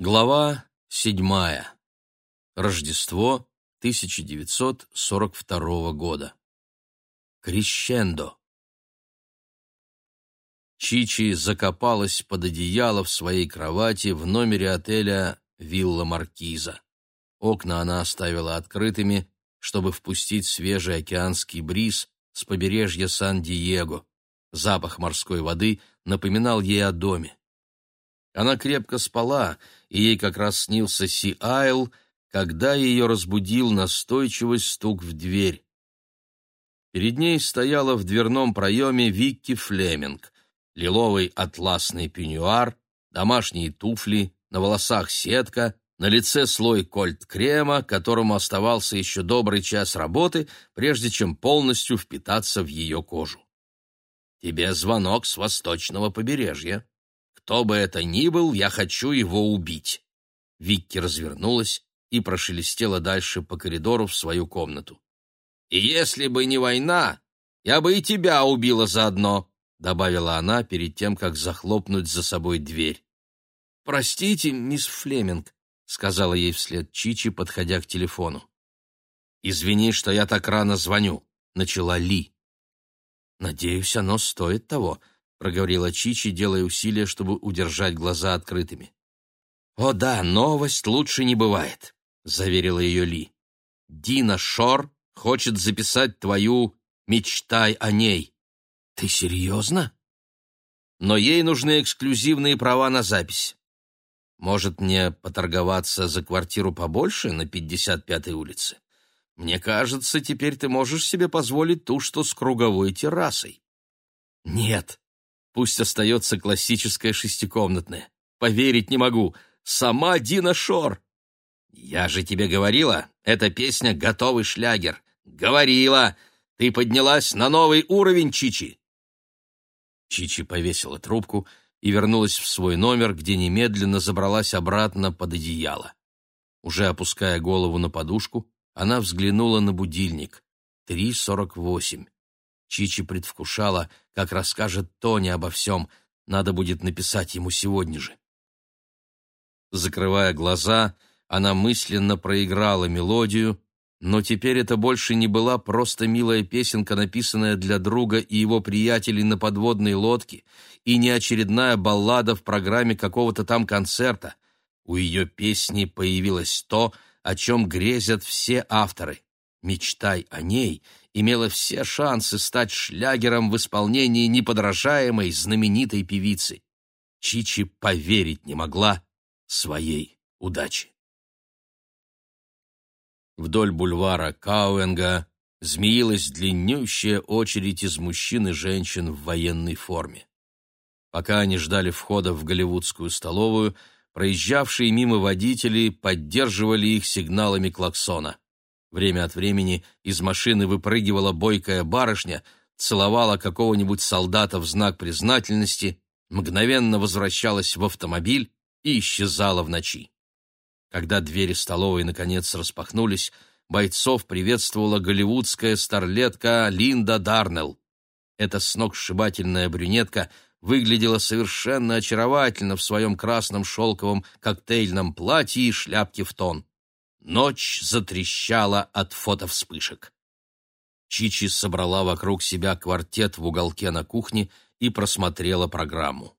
Глава седьмая. Рождество 1942 года. Крещендо. Чичи закопалась под одеяло в своей кровати в номере отеля «Вилла Маркиза». Окна она оставила открытыми, чтобы впустить свежий океанский бриз с побережья Сан-Диего. Запах морской воды напоминал ей о доме. Она крепко спала, и ей как раз снился Си-Айл, когда ее разбудил настойчивый стук в дверь. Перед ней стояла в дверном проеме Викки Флеминг. Лиловый атласный пеньюар, домашние туфли, на волосах сетка, на лице слой кольт-крема, которому оставался еще добрый час работы, прежде чем полностью впитаться в ее кожу. «Тебе звонок с восточного побережья», кто бы это ни был, я хочу его убить. Викки развернулась и прошелестела дальше по коридору в свою комнату. И если бы не война, я бы и тебя убила заодно, добавила она перед тем, как захлопнуть за собой дверь. Простите, мисс Флеминг, сказала ей вслед Чичи, подходя к телефону. Извини, что я так рано звоню, начала Ли. Надеюсь, оно стоит того, проговорила Чичи, делая усилия, чтобы удержать глаза открытыми. «О да, новость лучше не бывает», — заверила ее Ли. «Дина Шор хочет записать твою «Мечтай о ней». Ты серьезно? Но ей нужны эксклюзивные права на запись. Может, мне поторговаться за квартиру побольше на 55-й улице? Мне кажется, теперь ты можешь себе позволить ту, что с круговой террасой. Нет, Пусть остается классическая шестикомнатная. Поверить не могу. Сама Дина Шор. Я же тебе говорила, эта песня — готовый шлягер. Говорила. Ты поднялась на новый уровень, Чичи. Чичи повесила трубку и вернулась в свой номер, где немедленно забралась обратно под одеяло. Уже опуская голову на подушку, она взглянула на будильник. Три сорок восемь. Чичи предвкушала, как расскажет Тони обо всем. Надо будет написать ему сегодня же. Закрывая глаза, она мысленно проиграла мелодию, но теперь это больше не была просто милая песенка, написанная для друга и его приятелей на подводной лодке, и не очередная баллада в программе какого-то там концерта. У ее песни появилось то, о чем грезят все авторы. «Мечтай о ней» имела все шансы стать шлягером в исполнении неподражаемой знаменитой певицы. Чичи поверить не могла своей удаче. Вдоль бульвара Кауэнга змеилась длиннющая очередь из мужчин и женщин в военной форме. Пока они ждали входа в голливудскую столовую, проезжавшие мимо водители поддерживали их сигналами клаксона. Время от времени из машины выпрыгивала бойкая барышня, целовала какого-нибудь солдата в знак признательности, мгновенно возвращалась в автомобиль и исчезала в ночи. Когда двери столовой наконец распахнулись, бойцов приветствовала голливудская старлетка Линда Дарнелл. Эта сногсшибательная брюнетка выглядела совершенно очаровательно в своем красном шелковом коктейльном платье и шляпке в тон. Ночь затрещала от фотовспышек. Чичи собрала вокруг себя квартет в уголке на кухне и просмотрела программу.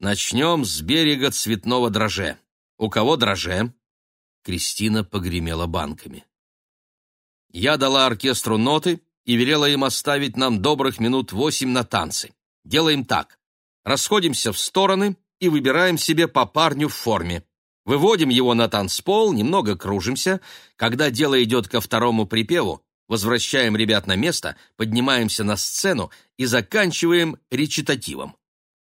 «Начнем с берега цветного дроже. У кого дроже?» Кристина погремела банками. Я дала оркестру ноты и велела им оставить нам добрых минут восемь на танцы. Делаем так. Расходимся в стороны и выбираем себе по парню в форме. Выводим его на танцпол, немного кружимся. Когда дело идет ко второму припеву, возвращаем ребят на место, поднимаемся на сцену и заканчиваем речитативом.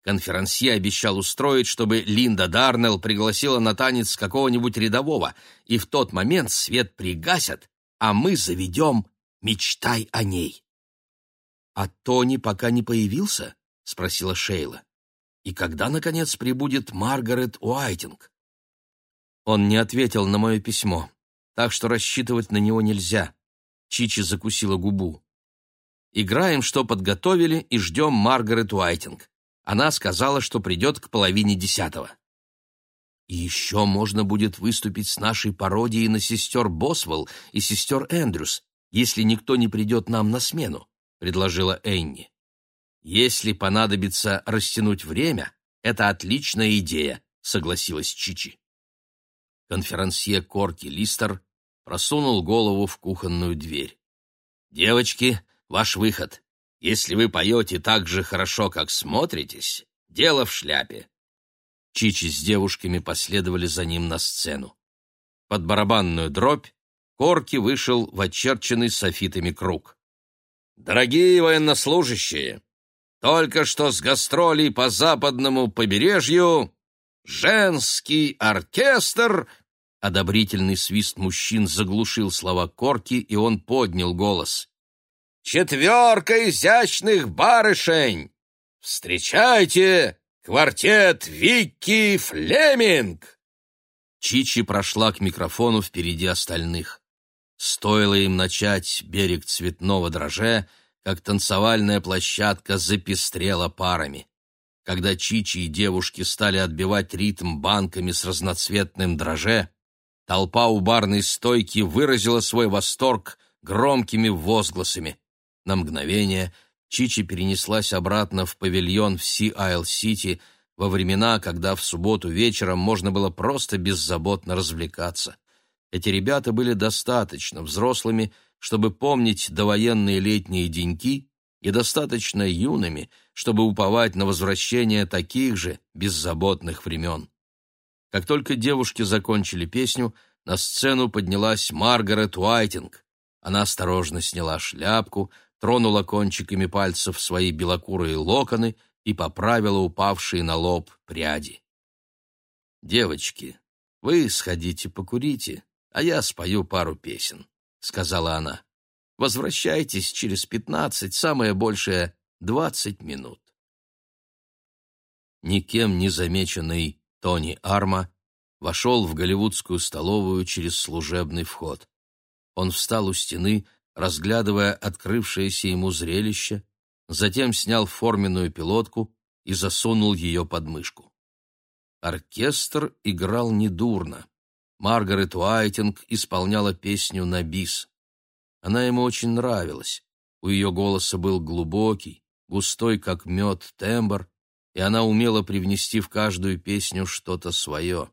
Конферансье обещал устроить, чтобы Линда Дарнелл пригласила на танец какого-нибудь рядового, и в тот момент свет пригасят, а мы заведем «Мечтай о ней». «А Тони пока не появился?» — спросила Шейла. «И когда, наконец, прибудет Маргарет Уайтинг?» Он не ответил на мое письмо, так что рассчитывать на него нельзя. Чичи закусила губу. Играем, что подготовили, и ждем Маргарет Уайтинг. Она сказала, что придет к половине десятого. Еще можно будет выступить с нашей пародией на сестер Босвелл и сестер Эндрюс, если никто не придет нам на смену», — предложила Энни. «Если понадобится растянуть время, это отличная идея», — согласилась Чичи. Конферансье Корки Листер просунул голову в кухонную дверь. «Девочки, ваш выход. Если вы поете так же хорошо, как смотритесь, дело в шляпе». Чичи с девушками последовали за ним на сцену. Под барабанную дробь Корки вышел в очерченный софитами круг. «Дорогие военнослужащие, только что с гастролей по западному побережью женский оркестр Одобрительный свист мужчин заглушил слова Корки, и он поднял голос. «Четверка изящных барышень! Встречайте квартет Вики Флеминг!» Чичи прошла к микрофону впереди остальных. Стоило им начать берег цветного дроже, как танцевальная площадка запестрела парами. Когда Чичи и девушки стали отбивать ритм банками с разноцветным дроже, Толпа у барной стойки выразила свой восторг громкими возгласами. На мгновение Чичи перенеслась обратно в павильон в Си-Айл-Сити во времена, когда в субботу вечером можно было просто беззаботно развлекаться. Эти ребята были достаточно взрослыми, чтобы помнить довоенные летние деньки, и достаточно юными, чтобы уповать на возвращение таких же беззаботных времен. Как только девушки закончили песню, на сцену поднялась Маргарет Уайтинг. Она осторожно сняла шляпку, тронула кончиками пальцев свои белокурые локоны и поправила упавшие на лоб пряди. «Девочки, вы сходите покурите, а я спою пару песен», — сказала она. «Возвращайтесь через пятнадцать, самое большее — двадцать минут». Никем не замеченный Тони Арма вошел в голливудскую столовую через служебный вход. Он встал у стены, разглядывая открывшееся ему зрелище, затем снял форменную пилотку и засунул ее под мышку. Оркестр играл недурно. Маргарет Уайтинг исполняла песню на бис. Она ему очень нравилась. У ее голоса был глубокий, густой, как мед, тембр, и она умела привнести в каждую песню что-то свое.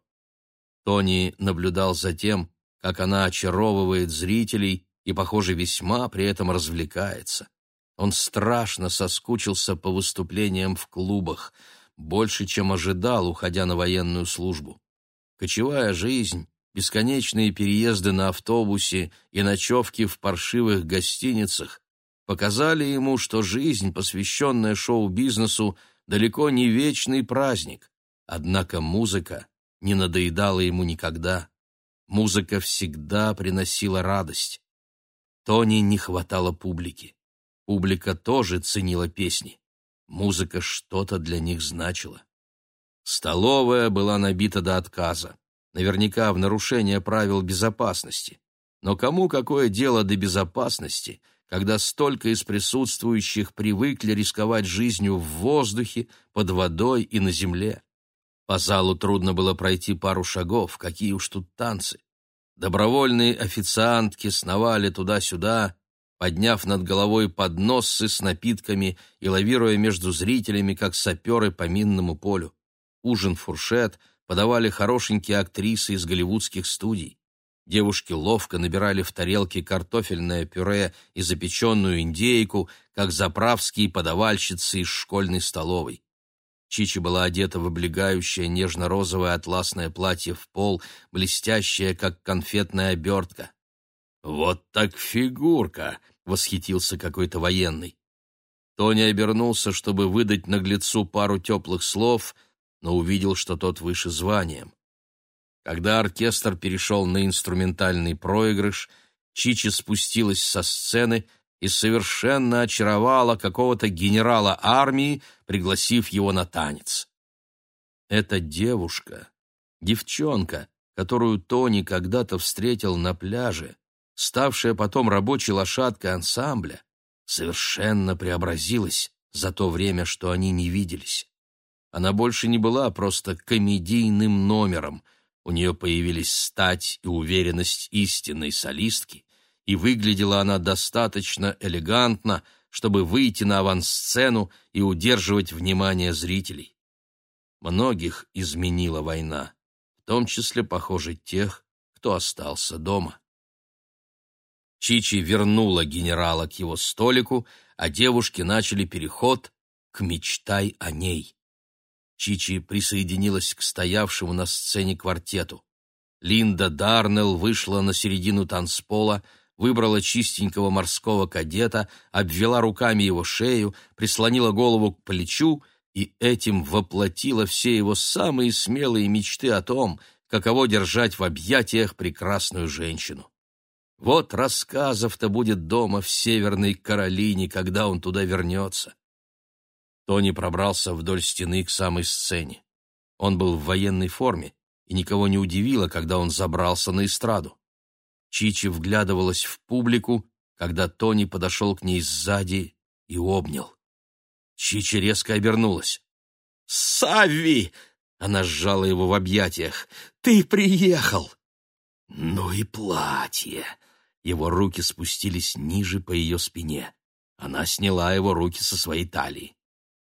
Тони наблюдал за тем, как она очаровывает зрителей и, похоже, весьма при этом развлекается. Он страшно соскучился по выступлениям в клубах, больше, чем ожидал, уходя на военную службу. Кочевая жизнь, бесконечные переезды на автобусе и ночевки в паршивых гостиницах показали ему, что жизнь, посвященная шоу-бизнесу, далеко не вечный праздник, однако музыка не надоедала ему никогда. Музыка всегда приносила радость. Тони не хватало публики. Публика тоже ценила песни. Музыка что-то для них значила. Столовая была набита до отказа. Наверняка в нарушение правил безопасности. Но кому какое дело до безопасности — когда столько из присутствующих привыкли рисковать жизнью в воздухе, под водой и на земле. По залу трудно было пройти пару шагов, какие уж тут танцы. Добровольные официантки сновали туда-сюда, подняв над головой подносы с напитками и лавируя между зрителями, как саперы по минному полю. Ужин-фуршет подавали хорошенькие актрисы из голливудских студий. Девушки ловко набирали в тарелки картофельное пюре и запеченную индейку, как заправские подавальщицы из школьной столовой. Чичи была одета в облегающее нежно-розовое атласное платье в пол, блестящее, как конфетная обертка. «Вот так фигурка!» — восхитился какой-то военный. Тони обернулся, чтобы выдать наглецу пару теплых слов, но увидел, что тот выше званием. Когда оркестр перешел на инструментальный проигрыш, Чичи спустилась со сцены и совершенно очаровала какого-то генерала армии, пригласив его на танец. Эта девушка, девчонка, которую Тони когда-то встретил на пляже, ставшая потом рабочей лошадкой ансамбля, совершенно преобразилась за то время, что они не виделись. Она больше не была просто комедийным номером. У нее появились стать и уверенность истинной солистки, и выглядела она достаточно элегантно, чтобы выйти на авансцену и удерживать внимание зрителей. Многих изменила война, в том числе, похоже, тех, кто остался дома. Чичи вернула генерала к его столику, а девушки начали переход к «Мечтай о ней». Чичи присоединилась к стоявшему на сцене квартету. Линда Дарнелл вышла на середину танцпола, выбрала чистенького морского кадета, обвела руками его шею, прислонила голову к плечу и этим воплотила все его самые смелые мечты о том, каково держать в объятиях прекрасную женщину. Вот рассказов-то будет дома в Северной Каролине, когда он туда вернется. Тони пробрался вдоль стены к самой сцене. Он был в военной форме, и никого не удивило, когда он забрался на эстраду. Чичи вглядывалась в публику, когда Тони подошел к ней сзади и обнял. Чичи резко обернулась. «Савви!» — она сжала его в объятиях. «Ты приехал!» «Ну и платье!» Его руки спустились ниже по ее спине. Она сняла его руки со своей талии.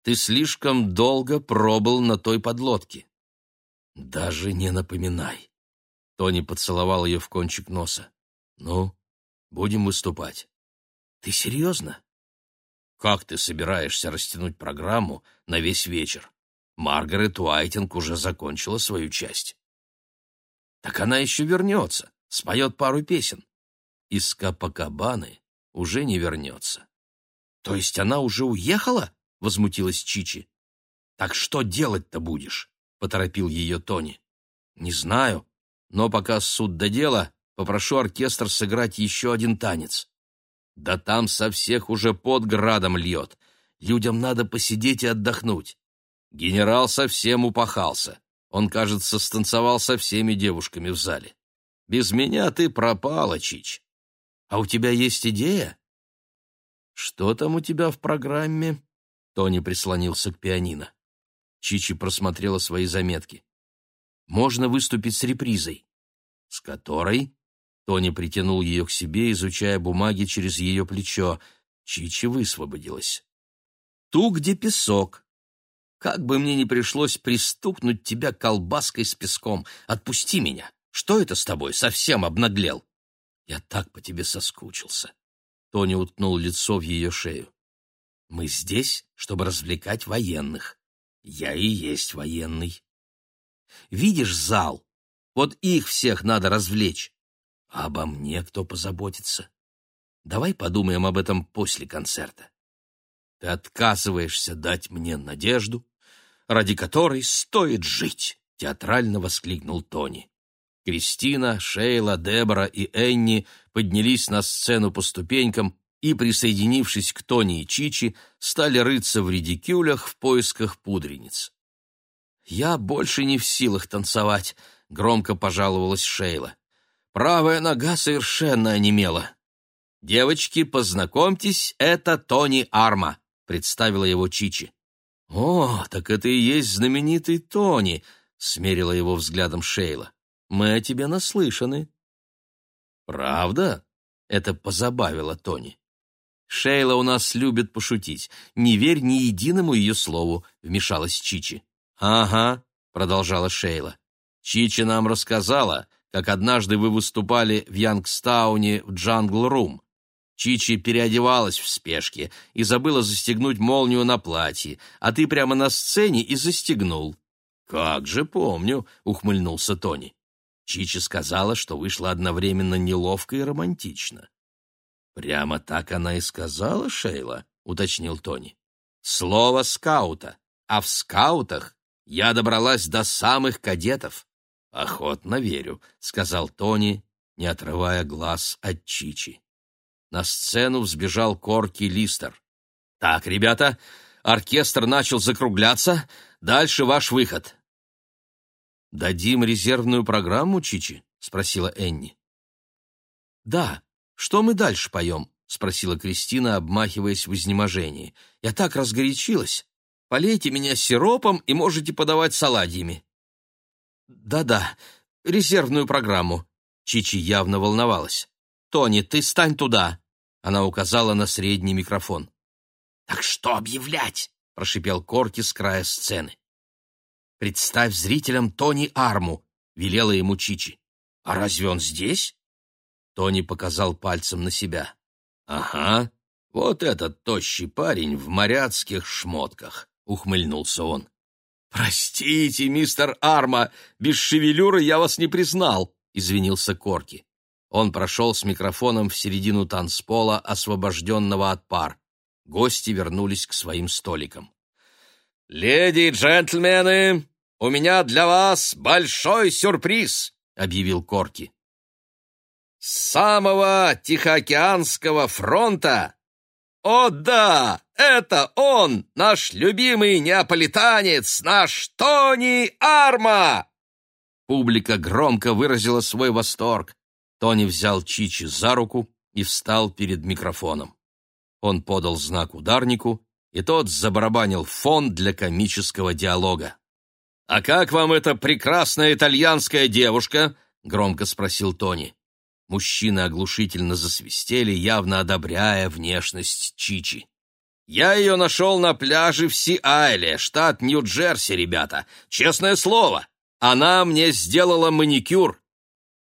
«Ты слишком долго пробыл на той подлодке». «Даже не напоминай. Тони поцеловал ее в кончик носа. «Ну, будем выступать». «Ты серьезно?» «Как ты собираешься растянуть программу на весь вечер? Маргарет Уайтинг уже закончила свою часть». «Так она еще вернется, споет пару песен. Из Капакабаны уже не вернется». «То есть она уже уехала?» — возмутилась Чичи. «Так что делать-то будешь?» — поторопил ее Тони. «Не знаю. Но пока суд до дела, попрошу оркестр сыграть еще один танец. Да там со всех уже под градом льет. Людям надо посидеть и отдохнуть. Генерал совсем упахался. Он, кажется, станцевал со всеми девушками в зале. Без меня ты пропала, Чич. А у тебя есть идея? Что там у тебя в программе? Тони прислонился к пианино. Чичи просмотрела свои заметки можно выступить с репризой. С которой? Тони притянул ее к себе, изучая бумаги через ее плечо. Чичи высвободилась. Ту, где песок. Как бы мне ни пришлось пристукнуть тебя колбаской с песком. Отпусти меня. Что это с тобой? Совсем обнаглел. Я так по тебе соскучился. Тони уткнул лицо в ее шею. Мы здесь, чтобы развлекать военных. Я и есть военный. Видишь зал? Вот их всех надо развлечь. А обо мне кто позаботится? Давай подумаем об этом после концерта. Ты отказываешься дать мне надежду, ради которой стоит жить, театрально воскликнул Тони. Кристина, Шейла, Дебора и Энни поднялись на сцену по ступенькам и, присоединившись к Тони и Чичи, стали рыться в редикюлях в поисках пудрениц. «Я больше не в силах танцевать», — громко пожаловалась Шейла. «Правая нога совершенно онемела». «Девочки, познакомьтесь, это Тони Арма», — представила его Чичи. «О, так это и есть знаменитый Тони», — смерила его взглядом Шейла. «Мы о тебе наслышаны». «Правда?» — это позабавило Тони. «Шейла у нас любит пошутить. Не верь ни единому ее слову», — вмешалась Чичи. «Ага», — продолжала Шейла. «Чичи нам рассказала, как однажды вы выступали в Янгстауне в Джангл-Рум. Чичи переодевалась в спешке и забыла застегнуть молнию на платье, а ты прямо на сцене и застегнул». «Как же помню», — ухмыльнулся Тони. Чичи сказала, что вышло одновременно неловко и романтично. «Прямо так она и сказала, Шейла», — уточнил Тони. «Слово скаута, а в скаутах я добралась до самых кадетов. Охотно верю, сказал Тони, не отрывая глаз от Чичи. На сцену взбежал Корки Листер. Так, ребята, оркестр начал закругляться. Дальше ваш выход. Дадим резервную программу, Чичи? спросила Энни. Да. Что мы дальше поем? спросила Кристина, обмахиваясь в изнеможении. Я так разгорячилась. полейте меня сиропом и можете подавать саладьями». «Да-да, резервную программу». Чичи явно волновалась. «Тони, ты стань туда!» Она указала на средний микрофон. «Так что объявлять?» — прошипел Корки с края сцены. «Представь зрителям Тони Арму», — велела ему Чичи. «А разве он здесь?» Тони показал пальцем на себя. «Ага, вот этот тощий парень в моряцких шмотках», — ухмыльнулся он. «Простите, мистер Арма, без шевелюры я вас не признал», — извинился Корки. Он прошел с микрофоном в середину танцпола, освобожденного от пар. Гости вернулись к своим столикам. «Леди и джентльмены, у меня для вас большой сюрприз!» — объявил Корки. «С самого Тихоокеанского фронта «О да, это он, наш любимый неаполитанец, наш Тони Арма!» Публика громко выразила свой восторг. Тони взял Чичи за руку и встал перед микрофоном. Он подал знак ударнику, и тот забарабанил фон для комического диалога. «А как вам эта прекрасная итальянская девушка?» — громко спросил Тони. Мужчины оглушительно засвистели, явно одобряя внешность Чичи. «Я ее нашел на пляже в Си-Айле, штат Нью-Джерси, ребята. Честное слово, она мне сделала маникюр».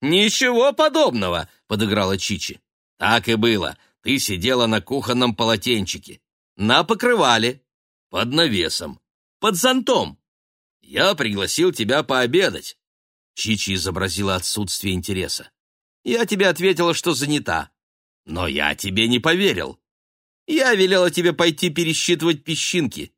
«Ничего подобного», — подыграла Чичи. «Так и было. Ты сидела на кухонном полотенчике. На покрывале. Под навесом. Под зонтом. Я пригласил тебя пообедать». Чичи изобразила отсутствие интереса. Я тебе ответила, что занята. Но я тебе не поверил. Я велела тебе пойти пересчитывать песчинки.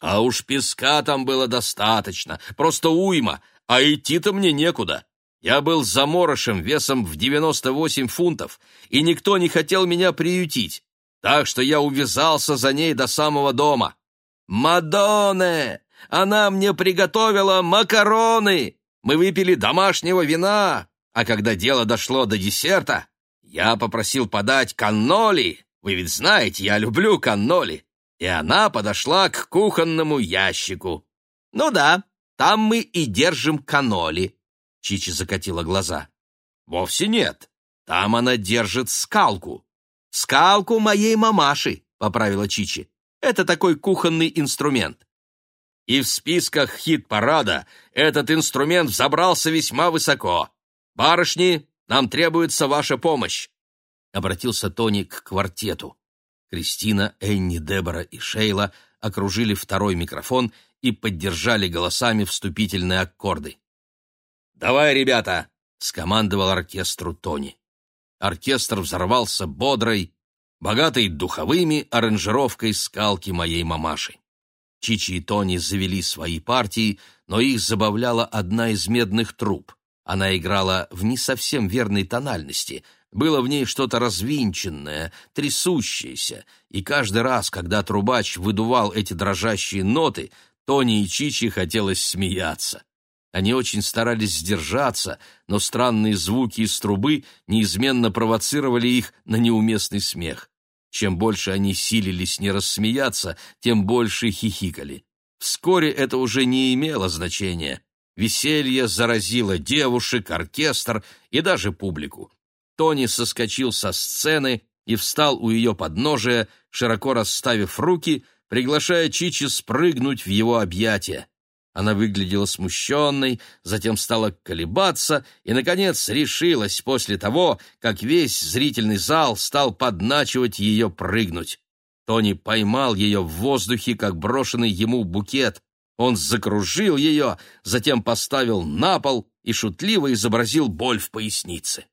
А уж песка там было достаточно, просто уйма, а идти-то мне некуда. Я был заморышем весом в 98 фунтов, и никто не хотел меня приютить, так что я увязался за ней до самого дома. Мадонне! Она мне приготовила макароны! Мы выпили домашнего вина, а когда дело дошло до десерта, я попросил подать канноли. Вы ведь знаете, я люблю канноли. И она подошла к кухонному ящику. Ну да, там мы и держим каноли. Чичи закатила глаза. Вовсе нет. Там она держит скалку. Скалку моей мамаши, поправила Чичи. Это такой кухонный инструмент. И в списках хит-парада этот инструмент взобрался весьма высоко. «Барышни, нам требуется ваша помощь!» Обратился Тони к квартету. Кристина, Энни, Дебора и Шейла окружили второй микрофон и поддержали голосами вступительные аккорды. «Давай, ребята!» — скомандовал оркестру Тони. Оркестр взорвался бодрой, богатой духовыми аранжировкой скалки моей мамаши. Чичи и Тони завели свои партии, но их забавляла одна из медных труб. Она играла в не совсем верной тональности, было в ней что-то развинченное, трясущееся, и каждый раз, когда трубач выдувал эти дрожащие ноты, Тони и Чичи хотелось смеяться. Они очень старались сдержаться, но странные звуки из трубы неизменно провоцировали их на неуместный смех. Чем больше они силились не рассмеяться, тем больше хихикали. Вскоре это уже не имело значения. Веселье заразило девушек, оркестр и даже публику. Тони соскочил со сцены и встал у ее подножия, широко расставив руки, приглашая Чичи спрыгнуть в его объятия. Она выглядела смущенной, затем стала колебаться и, наконец, решилась после того, как весь зрительный зал стал подначивать ее прыгнуть. Тони поймал ее в воздухе, как брошенный ему букет. Он закружил ее, затем поставил на пол и шутливо изобразил боль в пояснице.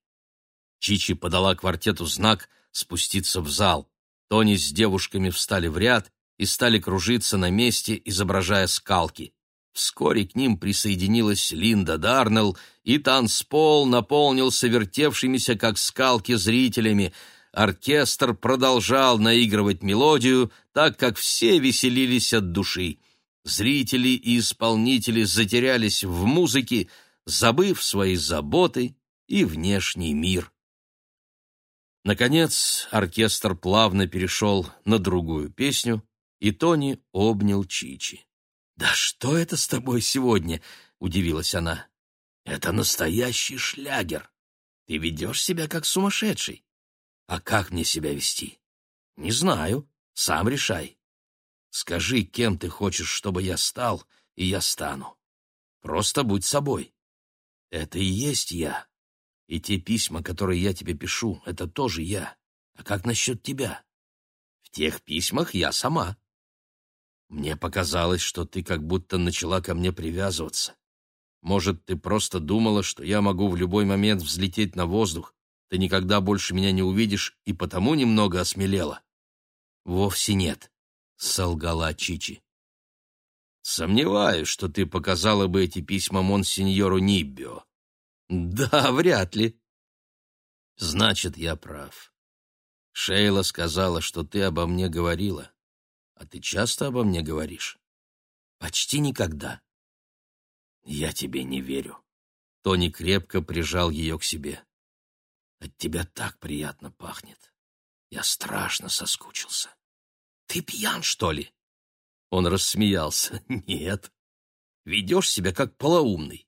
Чичи подала квартету знак спуститься в зал. Тони с девушками встали в ряд и стали кружиться на месте, изображая скалки. Вскоре к ним присоединилась Линда Дарнелл, и танцпол наполнился вертевшимися, как скалки, зрителями. Оркестр продолжал наигрывать мелодию, так как все веселились от души. Зрители и исполнители затерялись в музыке, забыв свои заботы и внешний мир. Наконец оркестр плавно перешел на другую песню, и Тони обнял Чичи. «Да что это с тобой сегодня?» — удивилась она. «Это настоящий шлягер. Ты ведешь себя как сумасшедший. А как мне себя вести? Не знаю. Сам решай. Скажи, кем ты хочешь, чтобы я стал, и я стану. Просто будь собой. Это и есть я. И те письма, которые я тебе пишу, это тоже я. А как насчет тебя? В тех письмах я сама. Мне показалось, что ты как будто начала ко мне привязываться. Может, ты просто думала, что я могу в любой момент взлететь на воздух, ты никогда больше меня не увидишь и потому немного осмелела? Вовсе нет, — солгала Чичи. Сомневаюсь, что ты показала бы эти письма монсеньору Ниббио. Да, вряд ли. Значит, я прав. Шейла сказала, что ты обо мне говорила. А ты часто обо мне говоришь? Почти никогда. Я тебе не верю. Тони крепко прижал ее к себе. От тебя так приятно пахнет. Я страшно соскучился. Ты пьян, что ли? Он рассмеялся. Нет. Ведешь себя как полоумный.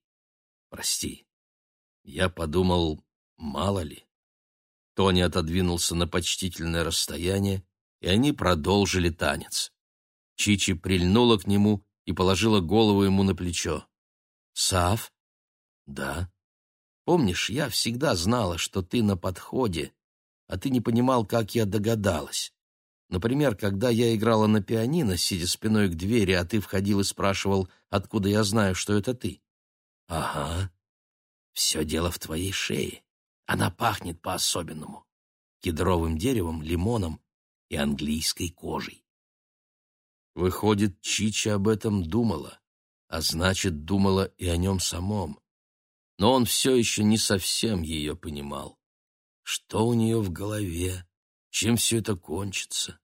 Прости. Я подумал, мало ли. Тони отодвинулся на почтительное расстояние, и они продолжили танец. Чичи прильнула к нему и положила голову ему на плечо. «Сав?» «Да». «Помнишь, я всегда знала, что ты на подходе, а ты не понимал, как я догадалась. Например, когда я играла на пианино, сидя спиной к двери, а ты входил и спрашивал, откуда я знаю, что это ты». «Ага. Все дело в твоей шее. Она пахнет по-особенному. Кедровым деревом, лимоном и английской кожей. Выходит, Чича об этом думала, а значит, думала и о нем самом. Но он все еще не совсем ее понимал. Что у нее в голове? Чем все это кончится?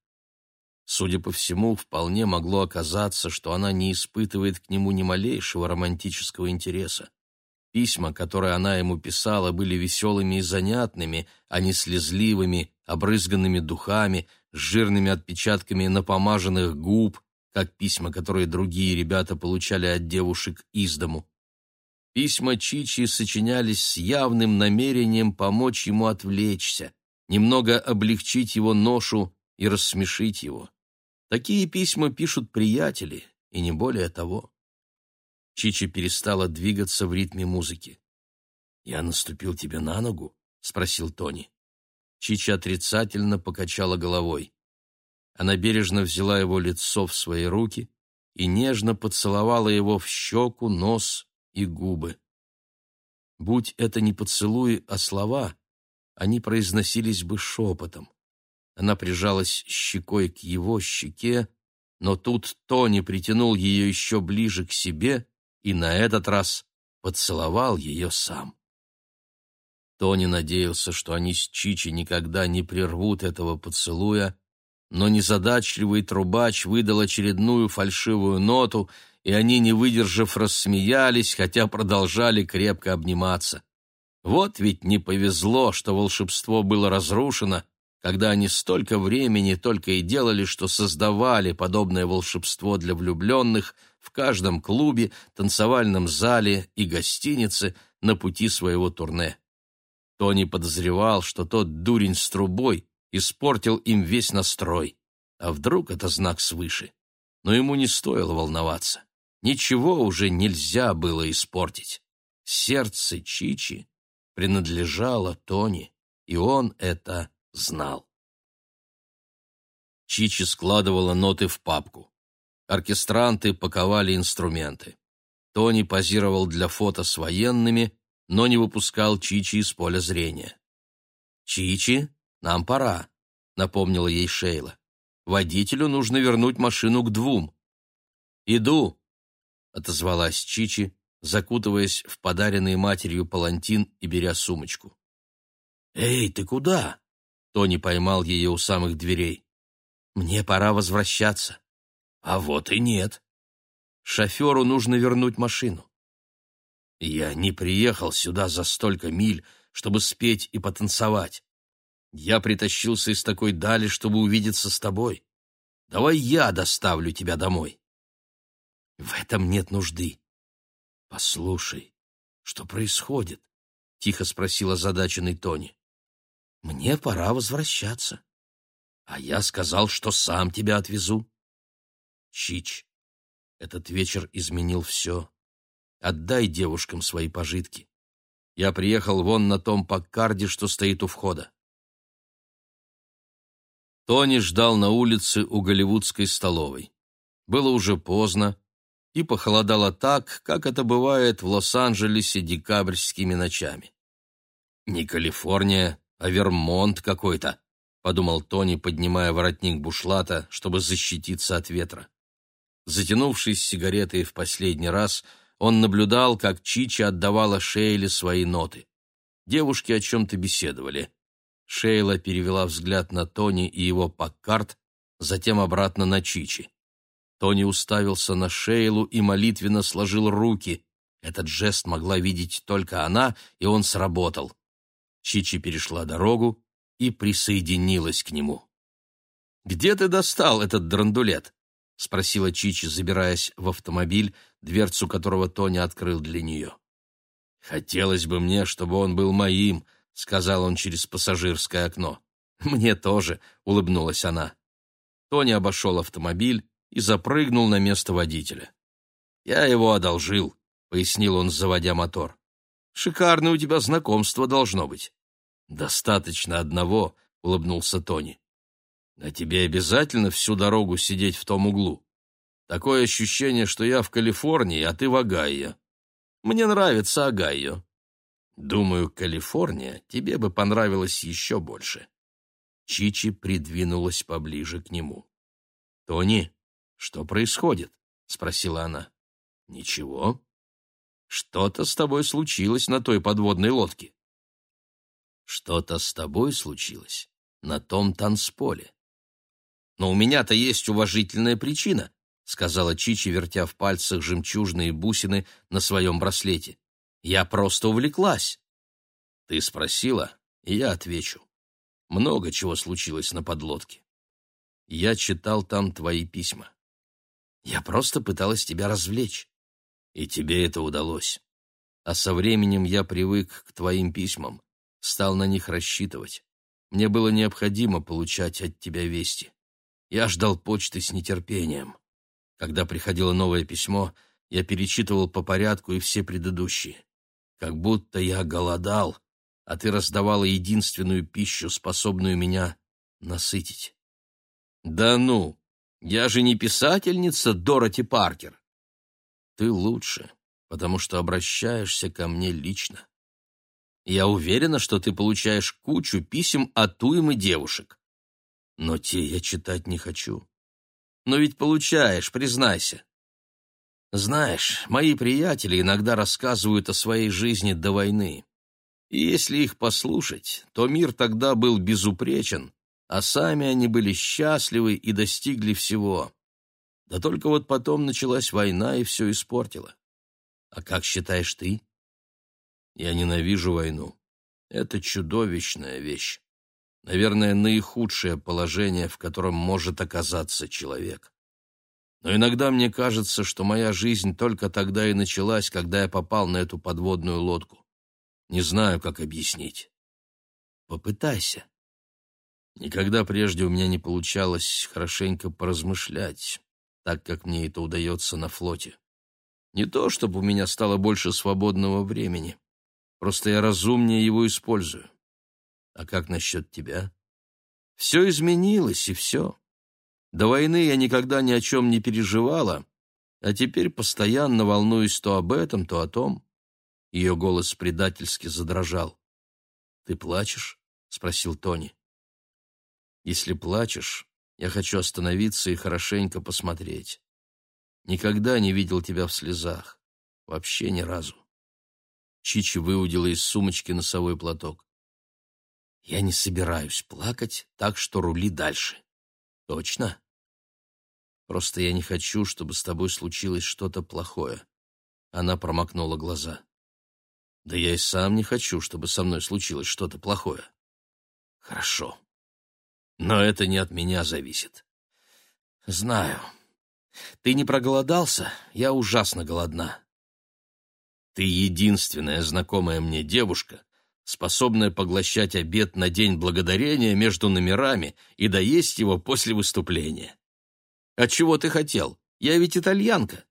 Судя по всему, вполне могло оказаться, что она не испытывает к нему ни малейшего романтического интереса. Письма, которые она ему писала, были веселыми и занятными, а не слезливыми, обрызганными духами, с жирными отпечатками напомаженных губ, как письма, которые другие ребята получали от девушек из дому. Письма Чичи сочинялись с явным намерением помочь ему отвлечься, немного облегчить его ношу и рассмешить его. Такие письма пишут приятели, и не более того. Чичи перестала двигаться в ритме музыки. «Я наступил тебе на ногу?» — спросил Тони. Чичи отрицательно покачала головой. Она бережно взяла его лицо в свои руки и нежно поцеловала его в щеку, нос и губы. Будь это не поцелуи, а слова, они произносились бы шепотом. Она прижалась щекой к его щеке, но тут Тони притянул ее еще ближе к себе и на этот раз поцеловал ее сам. Тони надеялся, что они с Чичи никогда не прервут этого поцелуя, но незадачливый трубач выдал очередную фальшивую ноту, и они, не выдержав, рассмеялись, хотя продолжали крепко обниматься. Вот ведь не повезло, что волшебство было разрушено, когда они столько времени только и делали, что создавали подобное волшебство для влюбленных в каждом клубе, танцевальном зале и гостинице на пути своего турне. Тони подозревал, что тот дурень с трубой испортил им весь настрой. А вдруг это знак свыше? Но ему не стоило волноваться. Ничего уже нельзя было испортить. Сердце Чичи принадлежало Тони, и он это знал. Чичи складывала ноты в папку. Оркестранты паковали инструменты. Тони позировал для фото с военными, но не выпускал Чичи из поля зрения. «Чичи, нам пора», — напомнила ей Шейла. «Водителю нужно вернуть машину к двум». «Иду», — отозвалась Чичи, закутываясь в подаренный матерью палантин и беря сумочку. «Эй, ты куда?» — Тони поймал ее у самых дверей. «Мне пора возвращаться». «А вот и нет. Шоферу нужно вернуть машину. Я не приехал сюда за столько миль, чтобы спеть и потанцевать. Я притащился из такой дали, чтобы увидеться с тобой. Давай я доставлю тебя домой». «В этом нет нужды». «Послушай, что происходит?» — тихо спросил озадаченный Тони. «Мне пора возвращаться». «А я сказал, что сам тебя отвезу». «Чич, этот вечер изменил все. Отдай девушкам свои пожитки. Я приехал вон на том Паккарде, что стоит у входа. Тони ждал на улице у голливудской столовой. Было уже поздно, и похолодало так, как это бывает в Лос-Анджелесе декабрьскими ночами. «Не Калифорния, а Вермонт какой-то», — подумал Тони, поднимая воротник бушлата, чтобы защититься от ветра. Затянувшись сигаретой в последний раз, он наблюдал, как Чичи отдавала Шейле свои ноты. Девушки о чем-то беседовали. Шейла перевела взгляд на Тони и его Паккарт, затем обратно на Чичи. Тони уставился на Шейлу и молитвенно сложил руки. Этот жест могла видеть только она, и он сработал. Чичи перешла дорогу и присоединилась к нему. «Где ты достал этот драндулет?» — спросила Чичи, забираясь в автомобиль, дверцу которого Тони открыл для нее. «Хотелось бы мне, чтобы он был моим», — сказал он через пассажирское окно. «Мне тоже», — улыбнулась она. Тони обошел автомобиль и запрыгнул на место водителя. «Я его одолжил», — пояснил он, заводя мотор. «Шикарное у тебя знакомство должно быть». «Достаточно одного», — улыбнулся Тони. «А тебе обязательно всю дорогу сидеть в том углу? Такое ощущение, что я в Калифорнии, а ты в Огайо. Мне нравится Огайо. Думаю, Калифорния тебе бы понравилась еще больше. Чичи придвинулась поближе к нему. «Тони, что происходит?» — спросила она. «Ничего. Что-то с тобой случилось на той подводной лодке». «Что-то с тобой случилось на том танцполе». «Но у меня-то есть уважительная причина», — сказала Чичи, вертя в пальцах жемчужные бусины на своем браслете. Я просто увлеклась. Ты спросила, и я отвечу. Много чего случилось на подлодке. Я читал там твои письма. Я просто пыталась тебя развлечь. И тебе это удалось. А со временем я привык к твоим письмам, стал на них рассчитывать. Мне было необходимо получать от тебя вести. Я ждал почты с нетерпением. Когда приходило новое письмо, я перечитывал по порядку и все предыдущие как будто я голодал, а ты раздавала единственную пищу, способную меня насытить. Да ну, я же не писательница Дороти Паркер. Ты лучше, потому что обращаешься ко мне лично. Я уверена, что ты получаешь кучу писем от уймы девушек. Но те я читать не хочу. Но ведь получаешь, признайся. Знаешь, мои приятели иногда рассказывают о своей жизни до войны. И если их послушать, то мир тогда был безупречен, а сами они были счастливы и достигли всего. Да только вот потом началась война и все испортила. А как считаешь ты? Я ненавижу войну. Это чудовищная вещь. Наверное, наихудшее положение, в котором может оказаться человек. Но иногда мне кажется, что моя жизнь только тогда и началась, когда я попал на эту подводную лодку. Не знаю, как объяснить. Попытайся. Никогда прежде у меня не получалось хорошенько поразмышлять, так как мне это удается на флоте. Не то, чтобы у меня стало больше свободного времени. Просто я разумнее его использую. А как насчет тебя? Все изменилось, и все. До войны я никогда ни о чем не переживала, а теперь постоянно волнуюсь то об этом, то о том. Ее голос предательски задрожал. «Ты плачешь?» — спросил Тони. «Если плачешь, я хочу остановиться и хорошенько посмотреть. Никогда не видел тебя в слезах. Вообще ни разу». Чичи выудила из сумочки носовой платок. «Я не собираюсь плакать, так что рули дальше». «Точно?» Просто я не хочу, чтобы с тобой случилось что-то плохое. Она промокнула глаза. Да я и сам не хочу, чтобы со мной случилось что-то плохое. Хорошо. Но это не от меня зависит. Знаю. Ты не проголодался? Я ужасно голодна. Ты единственная знакомая мне девушка, способная поглощать обед на День Благодарения между номерами и доесть его после выступления. А чего ты хотел? Я ведь итальянка.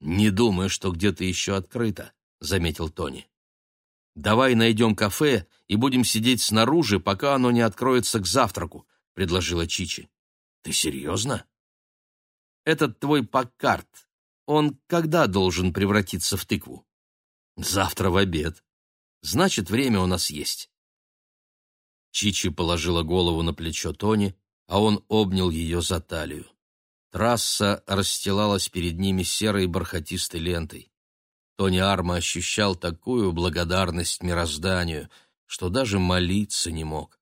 Не думаю, что где-то еще открыто, заметил Тони. Давай найдем кафе и будем сидеть снаружи, пока оно не откроется к завтраку, предложила Чичи. Ты серьезно? Этот твой Паккарт, он когда должен превратиться в тыкву? Завтра в обед. Значит, время у нас есть. Чичи положила голову на плечо Тони, а он обнял ее за талию. Трасса расстилалась перед ними серой бархатистой лентой. Тони Арма ощущал такую благодарность мирозданию, что даже молиться не мог.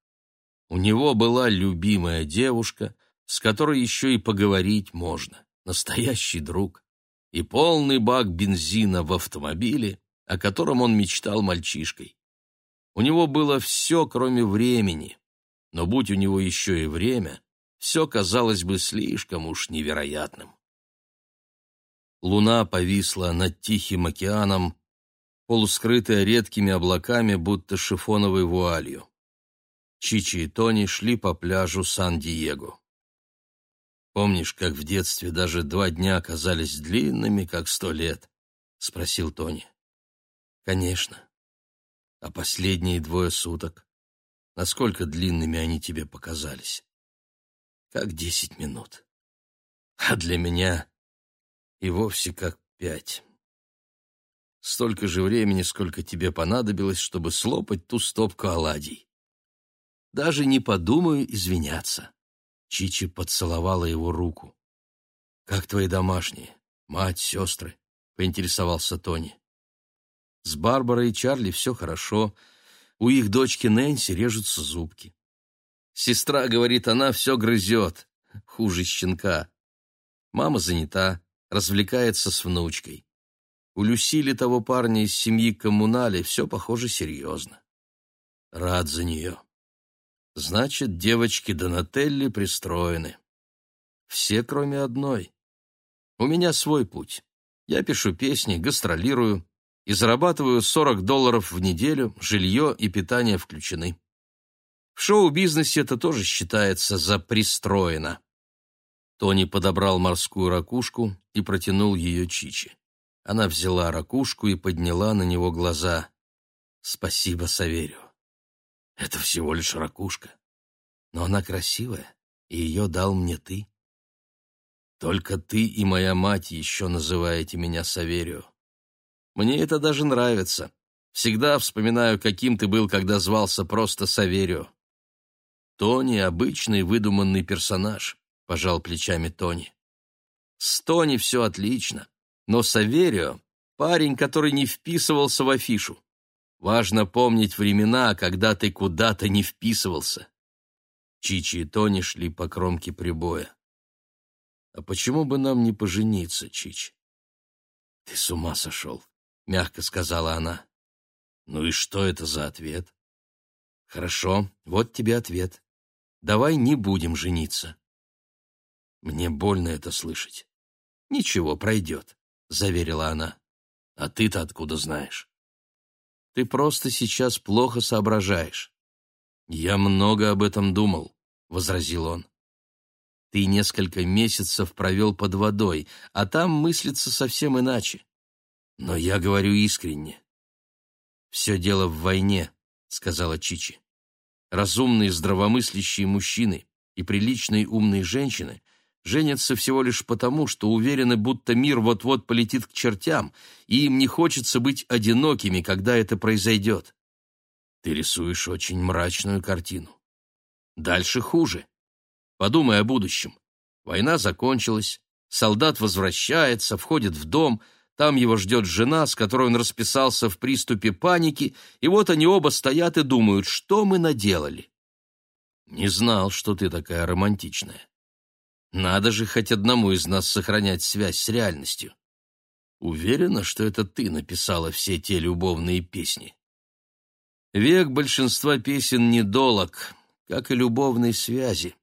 У него была любимая девушка, с которой еще и поговорить можно, настоящий друг, и полный бак бензина в автомобиле, о котором он мечтал мальчишкой. У него было все, кроме времени, но будь у него еще и время, все казалось бы слишком уж невероятным. Луна повисла над Тихим океаном, полускрытая редкими облаками, будто шифоновой вуалью. Чичи и Тони шли по пляжу Сан-Диего. «Помнишь, как в детстве даже два дня оказались длинными, как сто лет?» — спросил Тони. «Конечно. А последние двое суток? Насколько длинными они тебе показались?» «Как десять минут. А для меня и вовсе как пять. Столько же времени, сколько тебе понадобилось, чтобы слопать ту стопку оладий. Даже не подумаю извиняться». Чичи поцеловала его руку. «Как твои домашние? Мать, сестры?» — поинтересовался Тони. С Барбарой и Чарли все хорошо. У их дочки Нэнси режутся зубки. Сестра, говорит, она все грызет. Хуже щенка. Мама занята, развлекается с внучкой. У Люсили того парня из семьи коммунали все, похоже, серьезно. Рад за нее. Значит, девочки Донателли пристроены. Все, кроме одной. У меня свой путь. Я пишу песни, гастролирую, и зарабатываю 40 долларов в неделю, жилье и питание включены. В шоу-бизнесе это тоже считается за пристроено. Тони подобрал морскую ракушку и протянул ее Чичи. Она взяла ракушку и подняла на него глаза. «Спасибо, Саверио. Это всего лишь ракушка. Но она красивая, и ее дал мне ты. Только ты и моя мать еще называете меня Саверио. Мне это даже нравится. Всегда вспоминаю, каким ты был, когда звался просто Саверио. Тони — обычный выдуманный персонаж, — пожал плечами Тони. С Тони все отлично, но Саверио — парень, который не вписывался в афишу. Важно помнить времена, когда ты куда-то не вписывался. Чичи и Тони шли по кромке прибоя. «А почему бы нам не пожениться, Чич?» «Ты с ума сошел. — мягко сказала она. «Ну и что это за ответ?» «Хорошо, вот тебе ответ. Давай не будем жениться». «Мне больно это слышать». «Ничего, пройдет», — заверила она. «А ты-то откуда знаешь?» «Ты просто сейчас плохо соображаешь». «Я много об этом думал», — возразил он. «Ты несколько месяцев провел под водой, а там мыслится совсем иначе. Но я говорю искренне. «Все дело в войне», — сказала Чичи. «Разумные, здравомыслящие мужчины и приличные умные женщины женятся всего лишь потому, что уверены, будто мир вот-вот полетит к чертям, и им не хочется быть одинокими, когда это произойдет. Ты рисуешь очень мрачную картину. Дальше хуже. Подумай о будущем. Война закончилась, солдат возвращается, входит в дом — там его ждет жена, с которой он расписался в приступе паники, и вот они оба стоят и думают, что мы наделали. Не знал, что ты такая романтичная. Надо же хоть одному из нас сохранять связь с реальностью. Уверена, что это ты написала все те любовные песни. Век большинства песен недолог, как и любовной связи.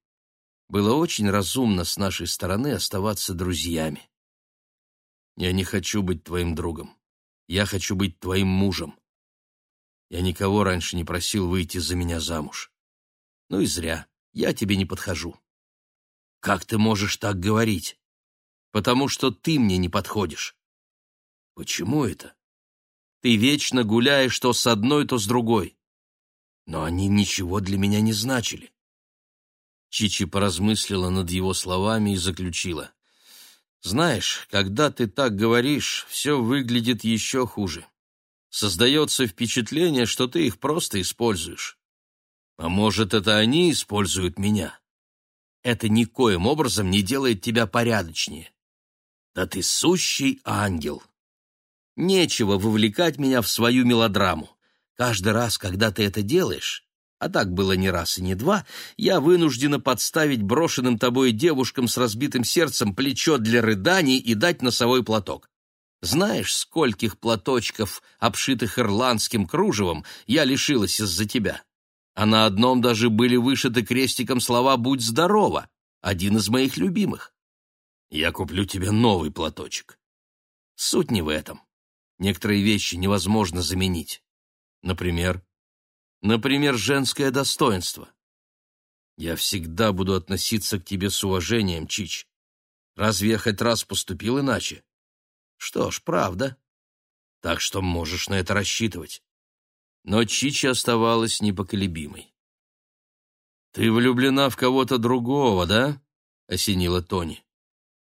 было очень разумно с нашей стороны оставаться друзьями. Я не хочу быть твоим другом. Я хочу быть твоим мужем. Я никого раньше не просил выйти за меня замуж. Ну и зря. Я тебе не подхожу. Как ты можешь так говорить? Потому что ты мне не подходишь. Почему это? Ты вечно гуляешь то с одной, то с другой. Но они ничего для меня не значили. Чичи поразмыслила над его словами и заключила. «Знаешь, когда ты так говоришь, все выглядит еще хуже. Создается впечатление, что ты их просто используешь. А может, это они используют меня? Это никоим образом не делает тебя порядочнее. Да ты сущий ангел!» Нечего вовлекать меня в свою мелодраму. Каждый раз, когда ты это делаешь, а так было не раз и не два, я вынуждена подставить брошенным тобой девушкам с разбитым сердцем плечо для рыданий и дать носовой платок. Знаешь, скольких платочков, обшитых ирландским кружевом, я лишилась из-за тебя? А на одном даже были вышиты крестиком слова «Будь здорова», один из моих любимых. Я куплю тебе новый платочек. Суть не в этом. Некоторые вещи невозможно заменить. Например, например, женское достоинство. Я всегда буду относиться к тебе с уважением, Чич. Разве я хоть раз поступил иначе? Что ж, правда. Так что можешь на это рассчитывать. Но Чичи оставалась непоколебимой. «Ты влюблена в кого-то другого, да?» — осенила Тони.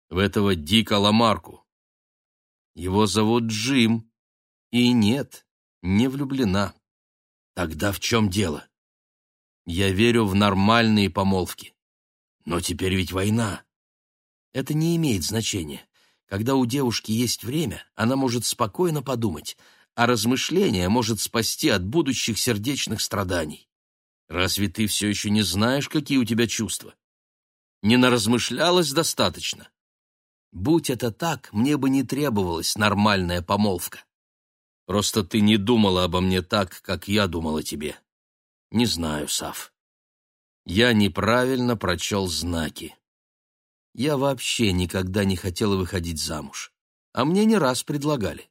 «В этого Дика Ламарку. Его зовут Джим, и нет, не влюблена. Тогда в чем дело? Я верю в нормальные помолвки. Но теперь ведь война. Это не имеет значения. Когда у девушки есть время, она может спокойно подумать, а размышление может спасти от будущих сердечных страданий. Разве ты все еще не знаешь, какие у тебя чувства? Не наразмышлялась достаточно? Будь это так, мне бы не требовалась нормальная помолвка. Просто ты не думала обо мне так, как я думал о тебе. Не знаю, Сав. Я неправильно прочел знаки. Я вообще никогда не хотела выходить замуж, а мне не раз предлагали.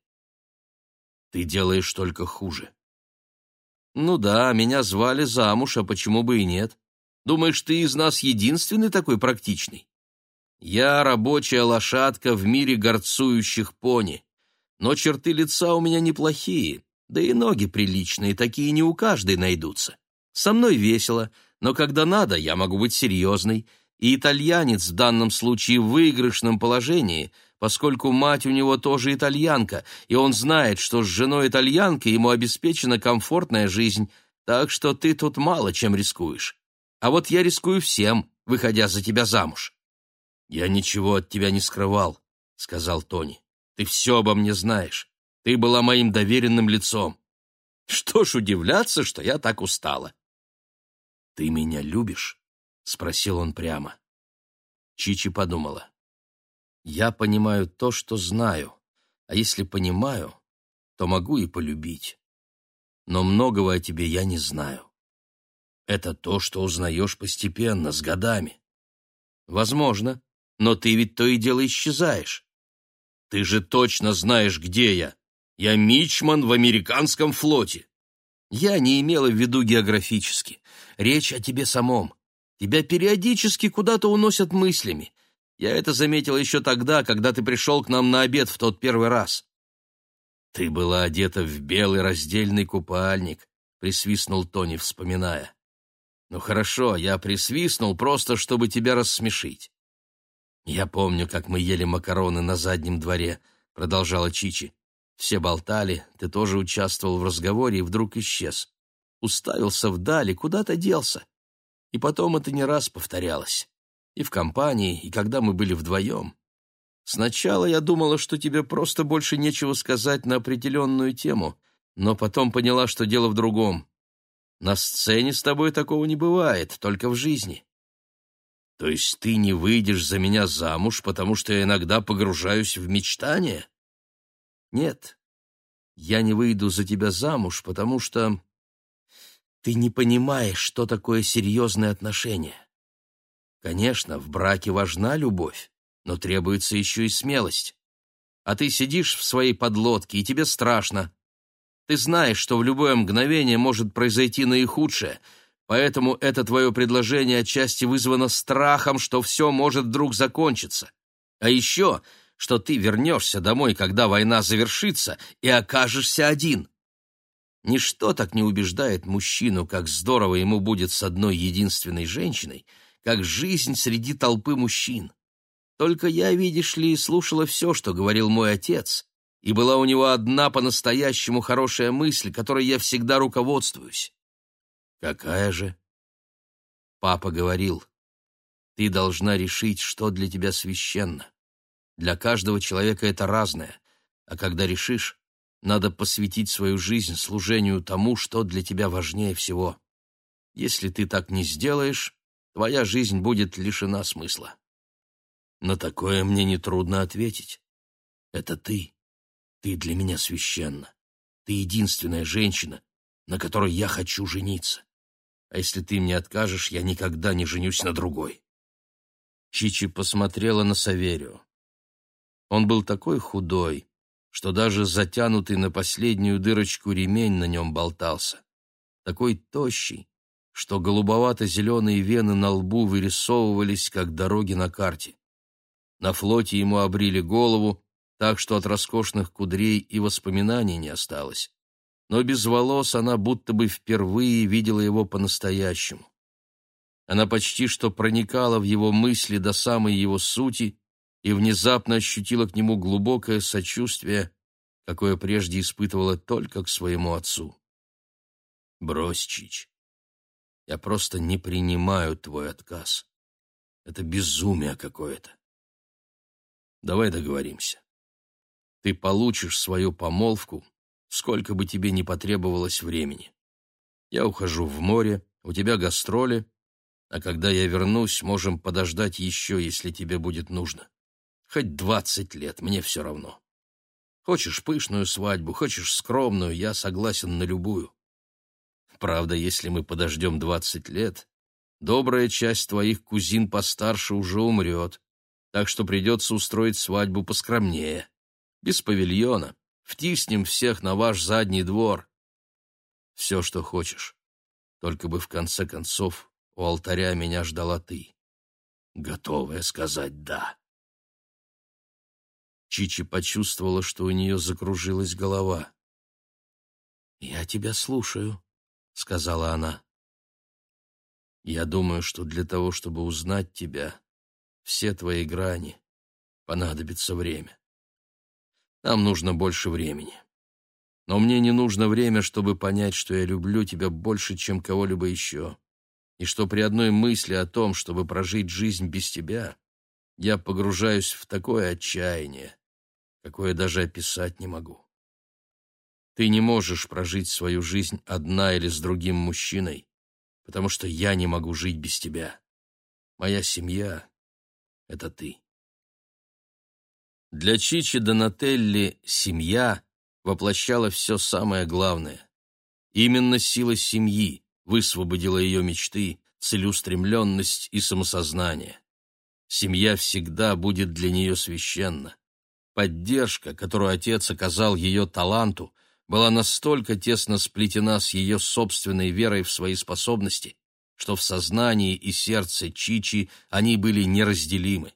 Ты делаешь только хуже. Ну да, меня звали замуж, а почему бы и нет? Думаешь, ты из нас единственный такой практичный? Я рабочая лошадка в мире горцующих пони. Но черты лица у меня неплохие, да и ноги приличные, такие не у каждой найдутся. Со мной весело, но когда надо, я могу быть серьезной, и итальянец в данном случае в выигрышном положении, поскольку мать у него тоже итальянка, и он знает, что с женой-итальянкой ему обеспечена комфортная жизнь, так что ты тут мало чем рискуешь. А вот я рискую всем, выходя за тебя замуж. «Я ничего от тебя не скрывал», — сказал Тони. Ты все обо мне знаешь. Ты была моим доверенным лицом. Что ж удивляться, что я так устала. Ты меня любишь? спросил он прямо. Чичи подумала. Я понимаю то, что знаю, а если понимаю, то могу и полюбить. Но многого о тебе я не знаю. Это то, что узнаешь постепенно, с годами. Возможно, но ты ведь то и дело исчезаешь. Ты же точно знаешь, где я. Я мичман в американском флоте. Я не имела в виду географически. Речь о тебе самом. Тебя периодически куда-то уносят мыслями. Я это заметила еще тогда, когда ты пришел к нам на обед в тот первый раз. Ты была одета в белый раздельный купальник, присвистнул Тони, вспоминая. Ну хорошо, я присвистнул просто, чтобы тебя рассмешить. «Я помню, как мы ели макароны на заднем дворе», — продолжала Чичи. «Все болтали, ты тоже участвовал в разговоре и вдруг исчез. Уставился вдали, куда-то делся. И потом это не раз повторялось. И в компании, и когда мы были вдвоем. Сначала я думала, что тебе просто больше нечего сказать на определенную тему, но потом поняла, что дело в другом. На сцене с тобой такого не бывает, только в жизни. То есть ты не выйдешь за меня замуж, потому что я иногда погружаюсь в мечтания? Нет, я не выйду за тебя замуж, потому что ты не понимаешь, что такое серьезные отношения. Конечно, в браке важна любовь, но требуется еще и смелость. А ты сидишь в своей подлодке, и тебе страшно. Ты знаешь, что в любое мгновение может произойти наихудшее, поэтому это твое предложение отчасти вызвано страхом, что все может вдруг закончиться. А еще, что ты вернешься домой, когда война завершится, и окажешься один. Ничто так не убеждает мужчину, как здорово ему будет с одной единственной женщиной, как жизнь среди толпы мужчин. Только я, видишь ли, слушала все, что говорил мой отец, и была у него одна по-настоящему хорошая мысль, которой я всегда руководствуюсь. Какая же? Папа говорил, ты должна решить, что для тебя священно. Для каждого человека это разное, а когда решишь, надо посвятить свою жизнь служению тому, что для тебя важнее всего. Если ты так не сделаешь, твоя жизнь будет лишена смысла. На такое мне нетрудно ответить. Это ты. Ты для меня священна. Ты единственная женщина, на которой я хочу жениться. А если ты мне откажешь, я никогда не женюсь на другой. Чичи посмотрела на Саверию. Он был такой худой, что даже затянутый на последнюю дырочку ремень на нем болтался. Такой тощий, что голубовато-зеленые вены на лбу вырисовывались, как дороги на карте. На флоте ему обрили голову, так что от роскошных кудрей и воспоминаний не осталось. Но без волос она будто бы впервые видела его по-настоящему. Она почти что проникала в его мысли до самой его сути и внезапно ощутила к нему глубокое сочувствие, какое прежде испытывала только к своему отцу. «Брось, Чич, я просто не принимаю твой отказ. Это безумие какое-то. Давай договоримся. Ты получишь свою помолвку, сколько бы тебе ни потребовалось времени. Я ухожу в море, у тебя гастроли, а когда я вернусь, можем подождать еще, если тебе будет нужно. Хоть двадцать лет, мне все равно. Хочешь пышную свадьбу, хочешь скромную, я согласен на любую. Правда, если мы подождем двадцать лет, добрая часть твоих кузин постарше уже умрет, так что придется устроить свадьбу поскромнее. Без павильона. Втиснем всех на ваш задний двор. Все, что хочешь. Только бы в конце концов у алтаря меня ждала ты. Готовая сказать «да». Чичи почувствовала, что у нее закружилась голова. «Я тебя слушаю», — сказала она. «Я думаю, что для того, чтобы узнать тебя, все твои грани. Понадобится время. Нам нужно больше времени. Но мне не нужно время, чтобы понять, что я люблю тебя больше, чем кого-либо еще, и что при одной мысли о том, чтобы прожить жизнь без тебя, я погружаюсь в такое отчаяние, какое даже описать не могу. Ты не можешь прожить свою жизнь одна или с другим мужчиной, потому что я не могу жить без тебя. Моя семья это ты. Для Чичи Донателли семья воплощала все самое главное. Именно сила семьи высвободила ее мечты, целеустремленность и самосознание. Семья всегда будет для нее священна. Поддержка, которую отец оказал ее таланту, была настолько тесно сплетена с ее собственной верой в свои способности, что в сознании и сердце Чичи они были неразделимы.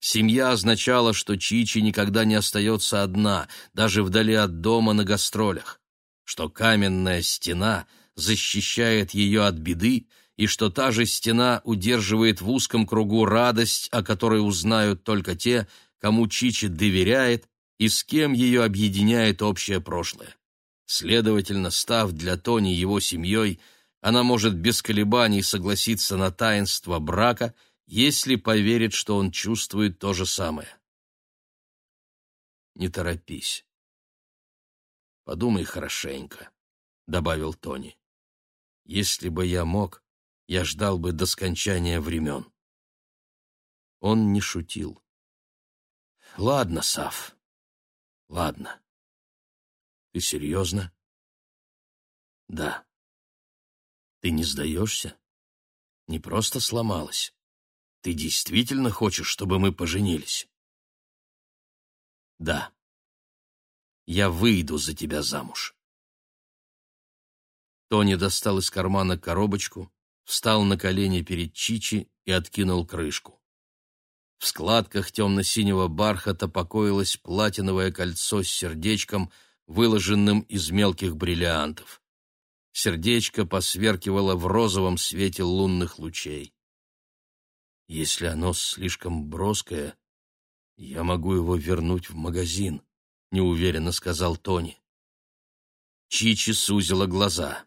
Семья означала, что Чичи никогда не остается одна, даже вдали от дома на гастролях, что каменная стена защищает ее от беды, и что та же стена удерживает в узком кругу радость, о которой узнают только те, кому Чичи доверяет и с кем ее объединяет общее прошлое. Следовательно, став для Тони его семьей, она может без колебаний согласиться на таинство брака, если поверит, что он чувствует то же самое. Не торопись. Подумай хорошенько, добавил Тони. Если бы я мог, я ждал бы до скончания времен. Он не шутил. Ладно, Сав. Ладно. Ты серьезно? Да. Ты не сдаешься? Не просто сломалась. Ты действительно хочешь, чтобы мы поженились? Да. Я выйду за тебя замуж. Тони достал из кармана коробочку, встал на колени перед Чичи и откинул крышку. В складках темно-синего бархата покоилось платиновое кольцо с сердечком, выложенным из мелких бриллиантов. Сердечко посверкивало в розовом свете лунных лучей. Если оно слишком броское, я могу его вернуть в магазин, неуверенно сказал Тони. Чичи сузила глаза.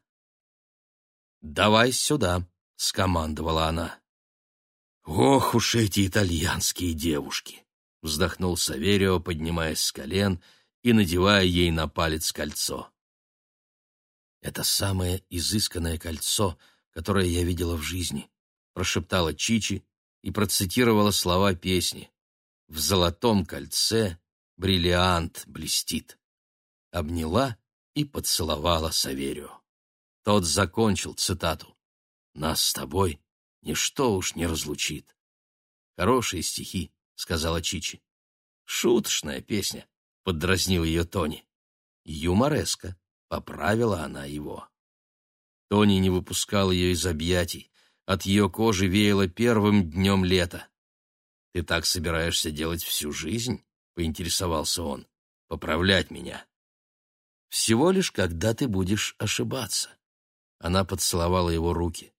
Давай сюда, скомандовала она. Ох уж эти итальянские девушки, вздохнул Саверио, поднимаясь с колен и надевая ей на палец кольцо. Это самое изысканное кольцо, которое я видела в жизни, прошептала Чичи и процитировала слова песни. В золотом кольце бриллиант блестит. Обняла и поцеловала Саверио. Тот закончил цитату. Нас с тобой ничто уж не разлучит. Хорошие стихи, сказала Чичи. Шуточная песня, поддразнил ее Тони. Юмореска, поправила она его. Тони не выпускал ее из объятий. От ее кожи веяло первым днем лета. «Ты так собираешься делать всю жизнь?» — поинтересовался он. «Поправлять меня». «Всего лишь, когда ты будешь ошибаться». Она поцеловала его руки.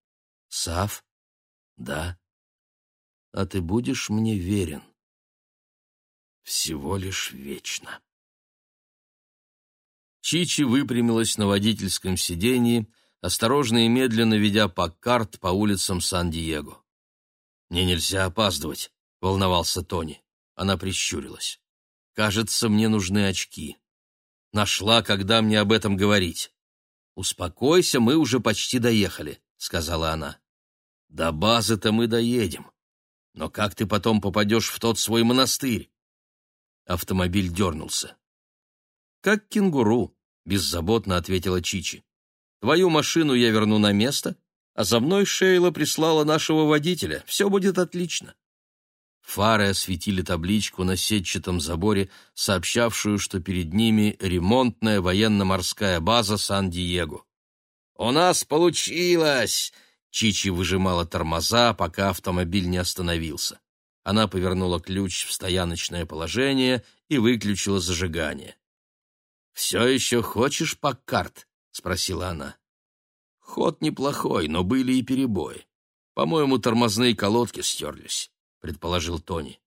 «Сав?» «Да». «А ты будешь мне верен?» «Всего лишь вечно». Чичи выпрямилась на водительском сиденье, осторожно и медленно ведя Паккарт по улицам Сан-Диего. «Мне нельзя опаздывать», — волновался Тони. Она прищурилась. «Кажется, мне нужны очки. Нашла, когда мне об этом говорить». «Успокойся, мы уже почти доехали», — сказала она. «До базы-то мы доедем. Но как ты потом попадешь в тот свой монастырь?» Автомобиль дернулся. «Как кенгуру», — беззаботно ответила Чичи. Твою машину я верну на место, а за мной Шейла прислала нашего водителя. Все будет отлично». Фары осветили табличку на сетчатом заборе, сообщавшую, что перед ними ремонтная военно-морская база Сан-Диего. «У нас получилось!» Чичи выжимала тормоза, пока автомобиль не остановился. Она повернула ключ в стояночное положение и выключила зажигание. «Все еще хочешь Паккарт?» спросила она. Ход неплохой, но были и перебои. По-моему, тормозные колодки стерлись, предположил Тони.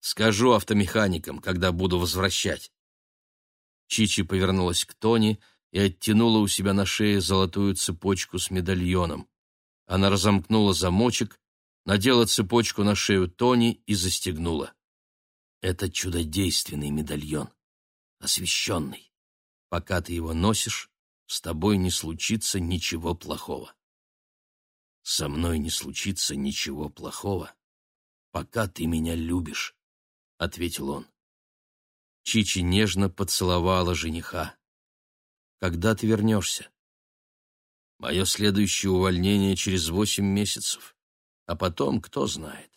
Скажу автомеханикам, когда буду возвращать. Чичи повернулась к Тони и оттянула у себя на шее золотую цепочку с медальоном. Она разомкнула замочек, надела цепочку на шею Тони и застегнула. Это чудодейственный медальон, освященный. Пока ты его носишь, с тобой не случится ничего плохого. Со мной не случится ничего плохого, пока ты меня любишь, — ответил он. Чичи нежно поцеловала жениха. Когда ты вернешься? Мое следующее увольнение через восемь месяцев, а потом кто знает.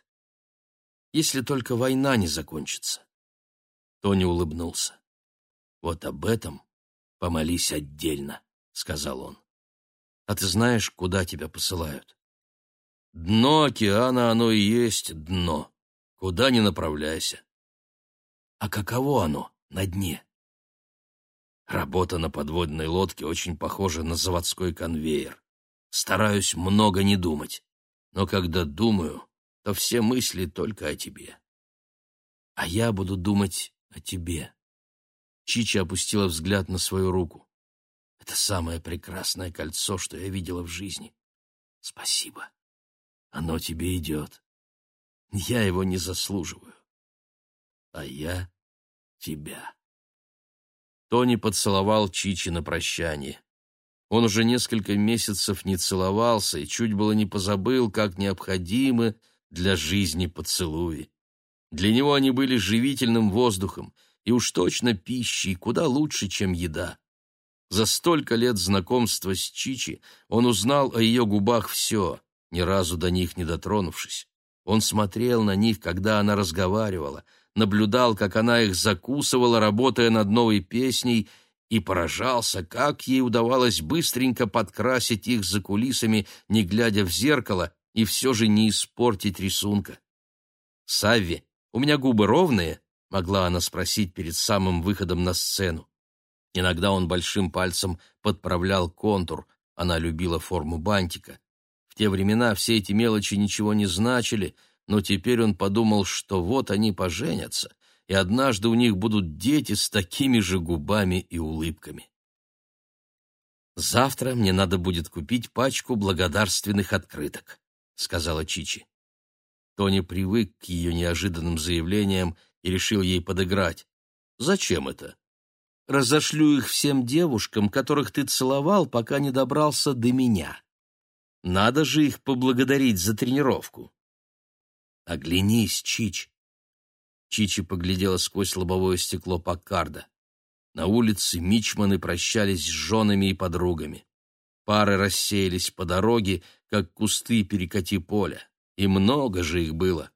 Если только война не закончится. Тони улыбнулся. Вот об этом помолись отдельно, сказал он. А ты знаешь, куда тебя посылают? Дно океана оно и есть дно. Куда ни направляйся. А каково оно на дне? Работа на подводной лодке очень похожа на заводской конвейер. Стараюсь много не думать, но когда думаю, то все мысли только о тебе. А я буду думать о тебе. Чича опустила взгляд на свою руку. «Это самое прекрасное кольцо, что я видела в жизни. Спасибо. Оно тебе идет. Я его не заслуживаю. А я тебя». Тони поцеловал Чичи на прощание. Он уже несколько месяцев не целовался и чуть было не позабыл, как необходимы для жизни поцелуи. Для него они были живительным воздухом — и уж точно пищей куда лучше, чем еда. За столько лет знакомства с Чичи он узнал о ее губах все, ни разу до них не дотронувшись. Он смотрел на них, когда она разговаривала, наблюдал, как она их закусывала, работая над новой песней, и поражался, как ей удавалось быстренько подкрасить их за кулисами, не глядя в зеркало, и все же не испортить рисунка. «Савви, у меня губы ровные?» — могла она спросить перед самым выходом на сцену. Иногда он большим пальцем подправлял контур, она любила форму бантика. В те времена все эти мелочи ничего не значили, но теперь он подумал, что вот они поженятся, и однажды у них будут дети с такими же губами и улыбками. «Завтра мне надо будет купить пачку благодарственных открыток», — сказала Чичи. Тони привык к ее неожиданным заявлениям и решил ей подыграть. «Зачем это?» «Разошлю их всем девушкам, которых ты целовал, пока не добрался до меня. Надо же их поблагодарить за тренировку». «Оглянись, Чич», Чичи поглядела сквозь лобовое стекло Паккарда. На улице мичманы прощались с женами и подругами. Пары рассеялись по дороге, как кусты перекати поля. И много же их было.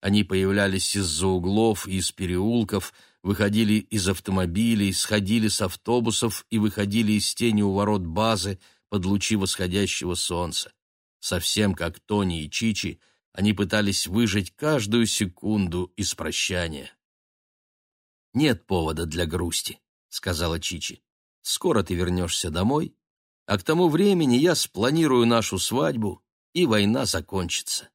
Они появлялись из-за углов и из переулков, выходили из автомобилей, сходили с автобусов и выходили из тени у ворот базы под лучи восходящего солнца. Совсем как Тони и Чичи — они пытались выжить каждую секунду из прощания. «Нет повода для грусти», — сказала Чичи. «Скоро ты вернешься домой, а к тому времени я спланирую нашу свадьбу, и война закончится».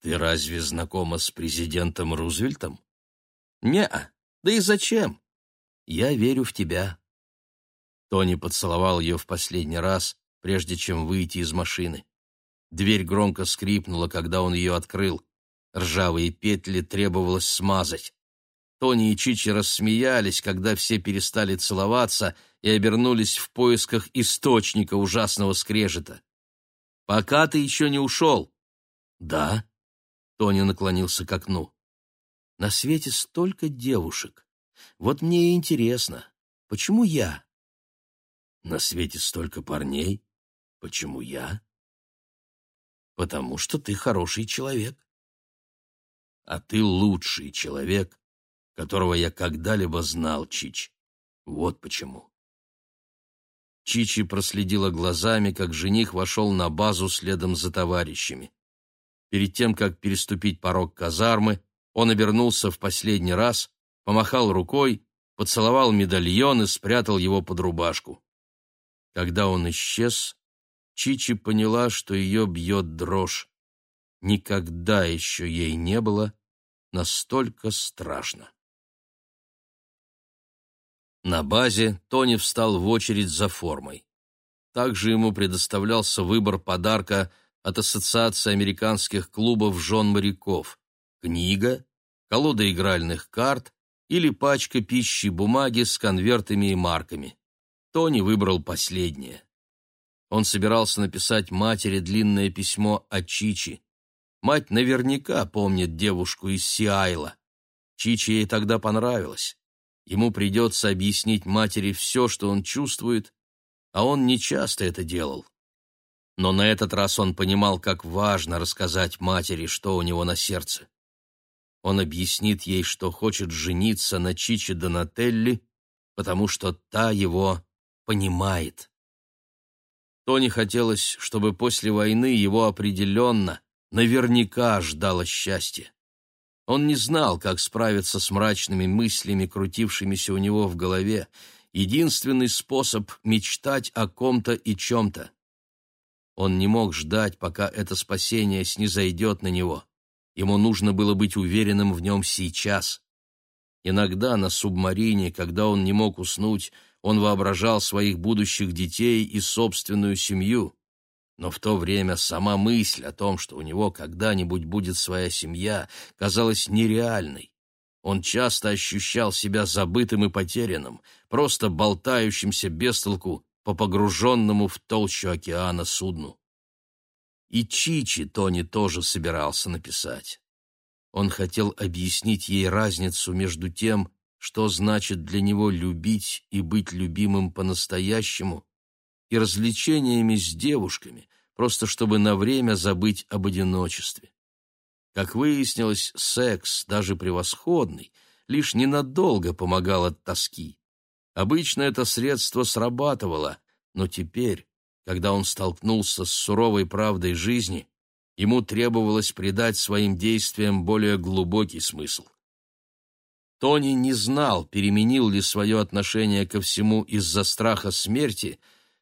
«Ты разве знакома с президентом Рузвельтом?» «Не-а, да и зачем? Я верю в тебя». Тони поцеловал ее в последний раз, прежде чем выйти из машины. Дверь громко скрипнула, когда он ее открыл. Ржавые петли требовалось смазать. Тони и Чичи рассмеялись, когда все перестали целоваться и обернулись в поисках источника ужасного скрежета. «Пока ты еще не ушел?» «Да», — Тони наклонился к окну. «На свете столько девушек. Вот мне и интересно, почему я?» «На свете столько парней. Почему я?» Потому что ты хороший человек. А ты лучший человек, которого я когда-либо знал, Чич. Вот почему. Чичи проследила глазами, как жених вошел на базу следом за товарищами. Перед тем, как переступить порог казармы, он обернулся в последний раз, помахал рукой, поцеловал медальон и спрятал его под рубашку. Когда он исчез, Чичи поняла, что ее бьет дрожь. Никогда еще ей не было настолько страшно. На базе Тони встал в очередь за формой. Также ему предоставлялся выбор подарка от Ассоциации американских клубов жен моряков – книга, колода игральных карт или пачка пищи бумаги с конвертами и марками. Тони выбрал последнее. Он собирался написать матери длинное письмо о Чичи. Мать наверняка помнит девушку из Сиайла. Чичи ей тогда понравилась. Ему придется объяснить матери все, что он чувствует, а он не часто это делал. Но на этот раз он понимал, как важно рассказать матери, что у него на сердце. Он объяснит ей, что хочет жениться на Чичи Донателли, потому что та его понимает. Тони хотелось, чтобы после войны его определенно, наверняка ждало счастье. Он не знал, как справиться с мрачными мыслями, крутившимися у него в голове. Единственный способ — мечтать о ком-то и чем-то. Он не мог ждать, пока это спасение снизойдет на него. Ему нужно было быть уверенным в нем сейчас. Иногда на субмарине, когда он не мог уснуть, он воображал своих будущих детей и собственную семью. Но в то время сама мысль о том, что у него когда-нибудь будет своя семья, казалась нереальной. Он часто ощущал себя забытым и потерянным, просто болтающимся без толку по погруженному в толщу океана судну. И Чичи Тони тоже собирался написать. Он хотел объяснить ей разницу между тем, что значит для него любить и быть любимым по-настоящему, и развлечениями с девушками, просто чтобы на время забыть об одиночестве. Как выяснилось, секс, даже превосходный, лишь ненадолго помогал от тоски. Обычно это средство срабатывало, но теперь, когда он столкнулся с суровой правдой жизни, ему требовалось придать своим действиям более глубокий смысл. Тони не знал, переменил ли свое отношение ко всему из-за страха смерти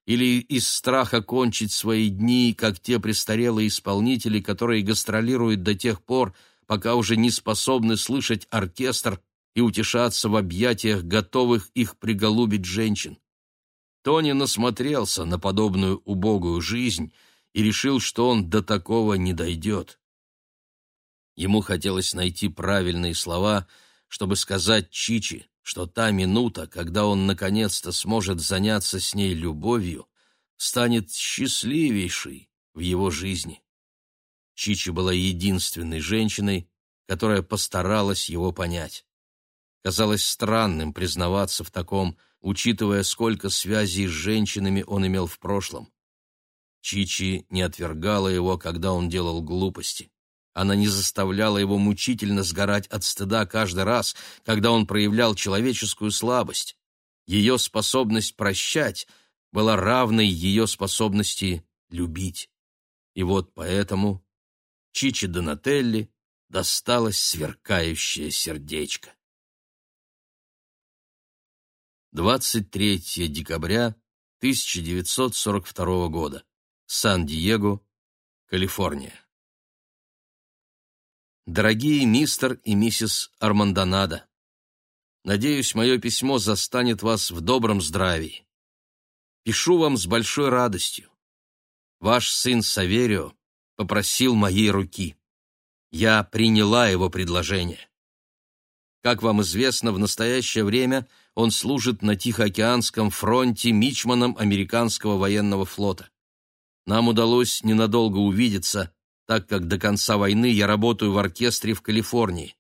или из страха кончить свои дни, как те престарелые исполнители, которые гастролируют до тех пор, пока уже не способны слышать оркестр и утешаться в объятиях готовых их приголубить женщин. Тони насмотрелся на подобную убогую жизнь и решил, что он до такого не дойдет. Ему хотелось найти правильные слова — чтобы сказать Чичи, что та минута, когда он наконец-то сможет заняться с ней любовью, станет счастливейшей в его жизни. Чичи была единственной женщиной, которая постаралась его понять. Казалось странным признаваться в таком, учитывая, сколько связей с женщинами он имел в прошлом. Чичи не отвергала его, когда он делал глупости. Она не заставляла его мучительно сгорать от стыда каждый раз, когда он проявлял человеческую слабость. Ее способность прощать была равной ее способности любить. И вот поэтому Чичи Донателли досталось сверкающее сердечко. 23 декабря 1942 года. Сан-Диего, Калифорния. Дорогие мистер и миссис Армандонада, надеюсь, мое письмо застанет вас в добром здравии. Пишу вам с большой радостью. Ваш сын Саверио попросил моей руки. Я приняла его предложение. Как вам известно, в настоящее время он служит на Тихоокеанском фронте мичманом американского военного флота. Нам удалось ненадолго увидеться, так как до конца войны я работаю в оркестре в Калифорнии.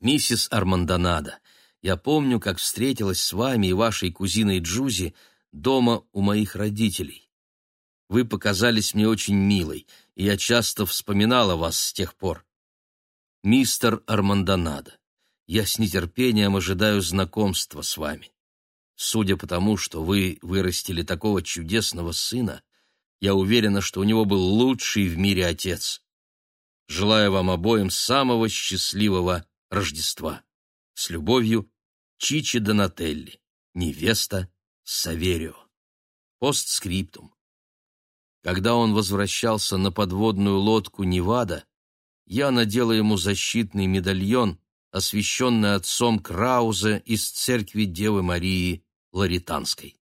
Миссис Армандонада, я помню, как встретилась с вами и вашей кузиной Джузи дома у моих родителей. Вы показались мне очень милой, и я часто вспоминала вас с тех пор. Мистер Армандонада, я с нетерпением ожидаю знакомства с вами. Судя по тому, что вы вырастили такого чудесного сына, я уверена, что у него был лучший в мире отец. Желаю вам обоим самого счастливого Рождества. С любовью, Чичи Донателли, невеста Саверио. Постскриптум. Когда он возвращался на подводную лодку Невада, я надела ему защитный медальон, освященный отцом Краузе из церкви Девы Марии Лаританской.